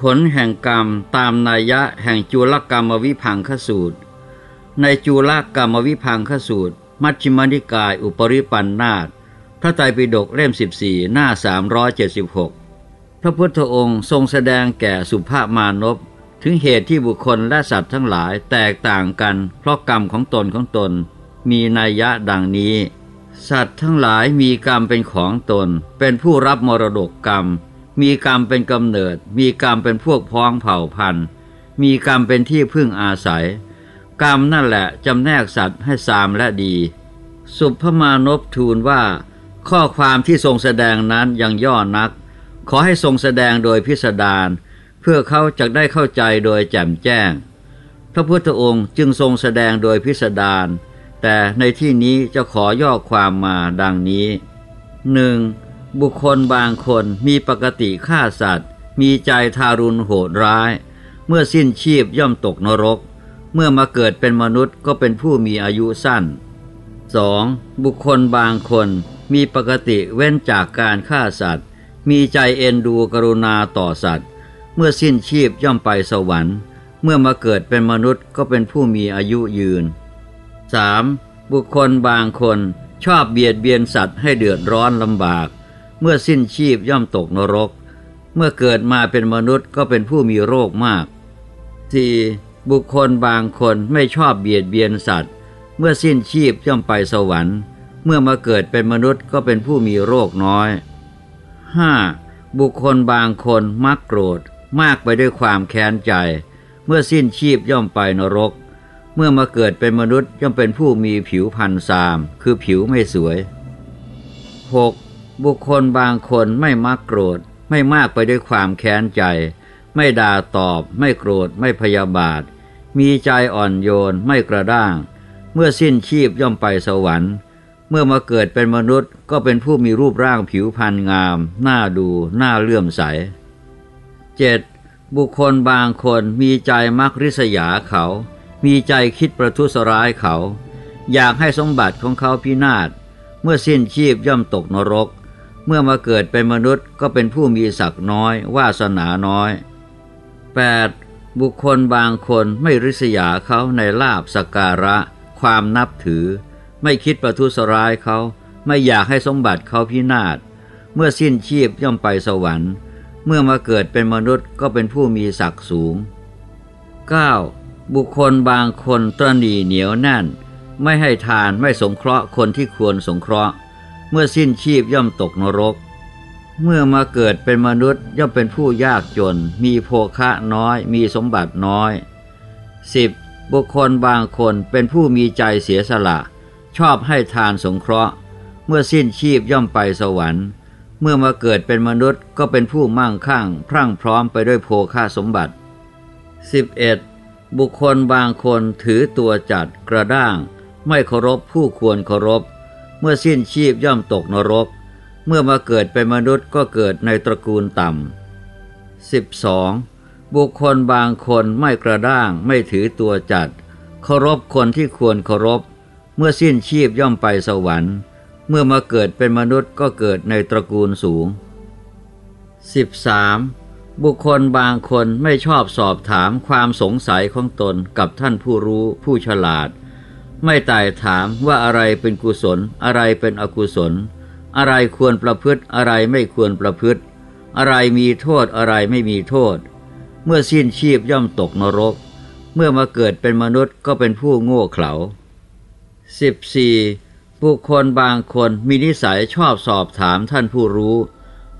ผลแห่งกรรมตามนัยยะแห่งจุลกรรมวิพังคสูตร ในจุลกรรมวิพังคสูตร มัชฌิมนิกายอุปริปันธาตพระไตรปิฎกเล่ม 14 หน้า 376 พระพุทธองค์ทรงแสดงแก่สุภาพมานพถึงเหตุที่บุคคลและสัตว์ทั้งหลายแตกต่างกัน เพราะกรรมของตนของตน มีนัยยะดังนี้ สัตว์ทั้งหลายมีกรรมเป็นของตน เป็นผู้รับมรดกกรรม มีกรรมเป็นกำเนิด มีกรรมเป็นพวกพ้องเผ่าพันธุ์ มีกรรมเป็นที่พึ่งอาศัย กรรมนั่นแหละจำแนกสัตว์ให้สามและดี สุภมานพทูลว่า ข้อความที่ทรงแสดงนั้นยังย่อนัก ขอให้ทรงแสดงโดยพิสดารเพื่อเขาจะได้เข้าใจโดยแจ่มแจ้ง พระพุทธองค์จึงทรงแสดงโดยพิสดารแต่ในที่นี้จะขอย่อความมาดังนี้หนึ่ง บุคคลบางคนมีปกติฆ่าสัตว์ มีใจทารุณโหดร้าย เมื่อสิ้นชีพย่อมตกนรก เมื่อมาเกิดเป็นมนุษย์ก็เป็นผู้มีอายุสั้น 2. บุคคลบางคนมีปกติเว้นจากการฆ่าสัตว์ มีใจเอ็นดูกรุณาต่อสัตว์ เมื่อสิ้นชีพย่อมไปสวรรค์ เมื่อมาเกิดเป็นมนุษย์ก็เป็นผู้มีอายุยืน 3. บุคคลบางคนชอบเบียดเบียนสัตว์ให้เดือดร้อนลำบาก เมื่อสิ้นชีพย่อมตกนรก เมื่อเกิดมาเป็นมนุษย์ก็เป็นผู้มีโรคมาก 4. บุคคลบางคนไม่ชอบเบียดเบียนสัตว์ เมื่อสิ้นชีพย่อมไปสวรรค์ เมื่อมาเกิดเป็นมนุษย์ก็เป็นผู้มีโรคน้อย 5. บุคคลบางคนมักโกรธ มากไปด้วยความแค้นใจ เมื่อสิ้นชีพย่อมไปนรก เมื่อมาเกิดเป็นมนุษย์ย่อมเป็นผู้มีผิวพรรณซาม คือผิวไม่สวย 6. บุคคลบางคนไม่มักโกรธ ไม่มากไปด้วยความแค้นใจ ไม่ด่าตอบ ไม่โกรธ ไม่พยาบาท มีใจอ่อนโยน ไม่กระด้าง เมื่อสิ้นชีพย่อมไปสวรรค์ เมื่อมาเกิดเป็นมนุษย์ก็เป็นผู้มีรูปร่างผิวพรรณงาม น่าดู น่าเลื่อมใส 7. บุคคลบางคนมีใจมักริษยาเขา มีใจคิดประทุษร้ายเขา อยากให้สมบัติของเขาพินาศ เมื่อสิ้นชีพย่อมตกนรก เมื่อมาเกิดเป็นมนุษย์ก็เป็นผู้มีศักดิ์น้อย วาสนาน้อย 8. บุคคลบางคนไม่ริษยาเขาในลาบสการะ ความนับถือ ไม่คิดประทุษร้ายเขา ไม่อยากให้สมบัติเขาพินาศ เมื่อสิ้นชีพย่อมไปสวรรค์ เมื่อมาเกิดเป็นมนุษย์ก็เป็นผู้มีศักดิ์สูง 9. บุคคลบางคนตรณีเหนียวแน่น ไม่ให้ทานไม่สงเคราะห์คนที่ควรสงเคราะห์ เมื่อสิ้นชีพย่อมตกนรก เมื่อมาเกิดเป็นมนุษย์ย่อมเป็นผู้ยากจน มีโภคะน้อย มีสมบัติน้อย 10. บุคคลบางคนเป็นผู้มีใจเสียสละ ชอบให้ทานสงเคราะห์ เมื่อสิ้นชีพย่อมไปสวรรค์ เมื่อมาเกิดเป็นมนุษย์ก็เป็นผู้มั่งคั่ง พรั่งพร้อมไปด้วยโภคะสมบัติ 11. บุคคลบางคนถือตัวจัดกระด้าง ไม่เคารพผู้ควรเคารพ เมื่อสิ้นชีพย่อมตกนรก เมื่อมาเกิดเป็นมนุษย์ก็เกิดในตระกูลต่ำ 12. บุคคลบางคนไม่กระด้างไม่ถือตัวจัด เคารพคนที่ควรเคารพ เมื่อสิ้นชีพย่อมไปสวรรค์ เมื่อมาเกิดเป็นมนุษย์ก็เกิดในตระกูลสูง 13. บุคคลบางคนไม่ชอบสอบถามความสงสัยของตนกับท่านผู้รู้ผู้ฉลาด ไม่ไต่ถามว่าอะไรเป็นกุศล อะไรเป็นอกุศล อะไรควรประพฤติอะไรไม่ควรประพฤติ อะไรมีโทษอะไรไม่มีโทษ เมื่อสิ้นชีพย่อมตกนรก เมื่อมาเกิดเป็นมนุษย์ก็เป็นผู้โง่เขลา 14. บุคคลบางคนมีนิสัยชอบสอบถามท่านผู้รู้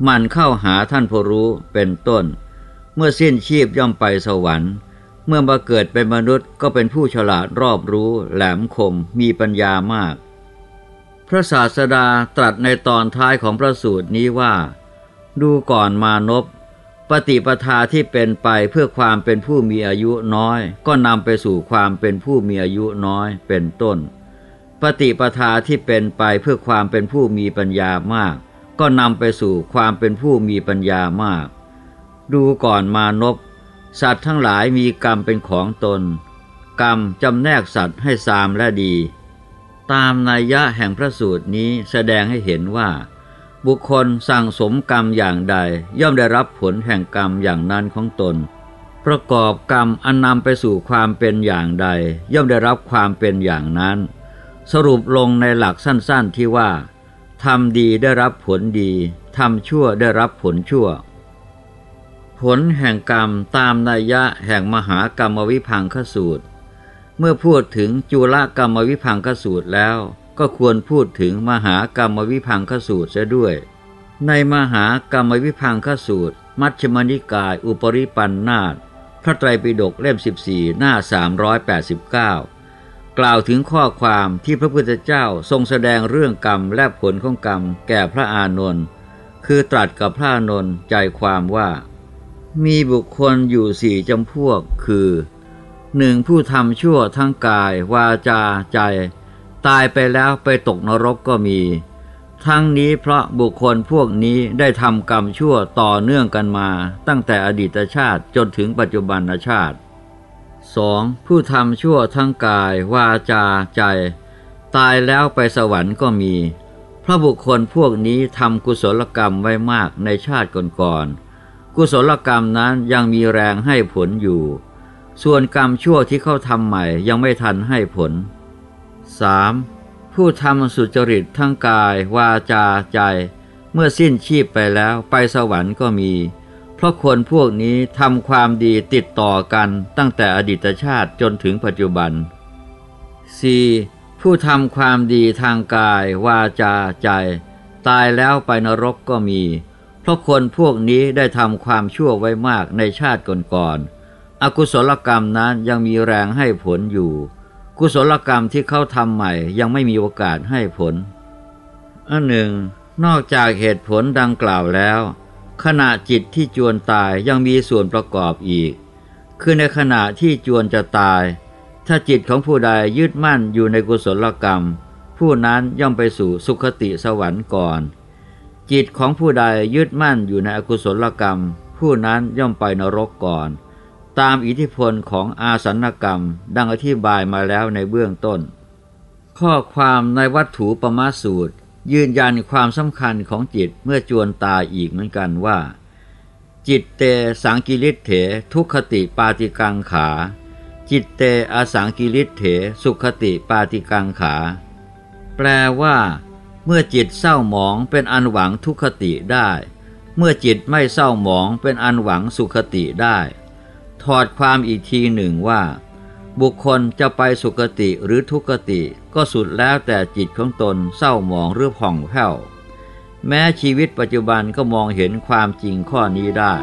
มันเข้าหาท่านผู้รู้เป็นต้น เมื่อสิ้นชีพย่อมไปสวรรค์ เมื่อมาเกิดเป็นมนุษย์ก็เป็นผู้ฉลาดรอบรู้ แหลมคมมีปัญญามาก พระศาสดาตรัสในตอนท้ายของพระสูตรนี้ว่า ดูก่อนมานพปฏิปทาที่เป็นไปเพื่อความเป็นผู้มีอายุน้อย ก็นำไปสู่ความเป็นผู้มีอายุน้อยเป็นต้น ปฏิปทาที่เป็นไปเพื่อความเป็นผู้มีปัญญามาก ก็นำไปสู่ความเป็นผู้มีปัญญามาก ดูก่อนมานพ สัตว์ทั้งหลายมีกรรมเป็นของตน กรรมจำแนกสัตว์ให้สามและดี ตามนัยยะแห่งพระสูตรนี้แสดงให้เห็นว่า บุคคลสั่งสมกรรมอย่างใด ย่อมได้รับผลแห่งกรรมอย่างนั้นของตน ประกอบกรรมอันนำไปสู่ความเป็นอย่างใด ย่อมได้รับความเป็นอย่างนั้น สรุปลงในหลักสั้นๆที่ว่าทำดีได้รับผลดีทำชั่วได้รับผลชั่ว ผลแห่งกรรมตามนัยยะแห่งมหากรรมวิพังคสูตร เมื่อพูดถึงจุลกรรมวิพังคสูตรแล้ว ก็ควรพูดถึงมหากรรมวิพังคสูตรเสียด้วย ในมหากรรมวิพังคสูตร มัชฌิมนิกายอุปริปันธาตพระไตรปิฎกเล่ม 14 หน้า 389 กล่าวถึงข้อความที่พระพุทธเจ้าทรงแสดงเรื่องกรรมและผลของกรรมแก่พระอานนท์คือตรัสกับพระอานนท์ใจความว่า มีบุคคลอยู่สี่จำพวกคือหนึ่งผู้ทำชั่วทั้งกาย วาจาใจ ตายไปแล้วไปตกนรกก็มี ทั้งนี้เพราะบุคคลพวกนี้ได้ทำกรรมชั่วต่อเนื่องกันมา ตั้งแต่อดีตชาติจนถึงปัจจุบันชาติ 2. ผู้ทำชั่วทั้งกาย วาจาใจ ตายแล้วไปสวรรค์ก็มี เพราะบุคคลพวกนี้ทำกุศลกรรมไว้มากในชาติก่อนๆ กุศลกรรมนั้นยังมีแรงให้ผลอยู่ ส่วนกรรมชั่วที่เขาทำใหม่ยังไม่ทันให้ผล 3. ผู้ทำสุจริตทั้งกาย วาจาใจ เมื่อสิ้นชีพไปแล้วไปสวรรค์ก็มี เพราะคนพวกนี้ทำความดีติดต่อกันตั้งแต่อดีตชาติจนถึงปัจจุบัน 4. ผู้ทำความดีทางกาย วาจาใจ ตายแล้วไปนรกก็มี ราะคนพวกนี้ได้ทำความชั่วไว้มากในชาติก่อนๆอกุศลกรรมนั้นยังมีแรงให้ผลอยู่ กุศลกรรมที่เขาทำใหม่ยังไม่มีโอกาสให้ผลอันหนึ่ง นอกจากเหตุผลดังกล่าวแล้ว ขณะจิตที่จวนตายยังมีส่วนประกอบอีก คือในขณะที่จวนจะตาย ถ้าจิตของผู้ใดยึดมั่นอยู่ในกุศลกรรม ผู้นั้นย่อมไปสู่สุคติสวรรค์ก่อน จิตของผู้ใดยึดมั่นอยู่ในอกุศลกรรม ผู้นั้นย่อมไปนรกก่อน ตามอิทธิพลของอาสันกรรมดังอธิบายมาแล้วในเบื้องต้น ข้อความในวัตถุปมาสูตร ยืนยันความสำคัญของจิตเมื่อจวนตายอีกเหมือนกันว่า จิตเตสังกิริเถ ทุกขติปาติกังขา จิตเตอสังกิริเถ สุขติปาติกังขา แปลว่า เมื่อจิตเศร้าหมองเป็นอันหวังทุกขติได้ เมื่อจิตไม่เศร้าหมองเป็นอันหวังสุขติได้ ถอดความอีกทีหนึ่งว่า บุคคลจะไปสุคติหรือทุกขติก็สุดแล้วแต่จิตของตนเศร้าหมองหรือผ่องแผ้ว แม้ชีวิตปัจจุบันก็มองเห็นความจริงข้อนี้ได้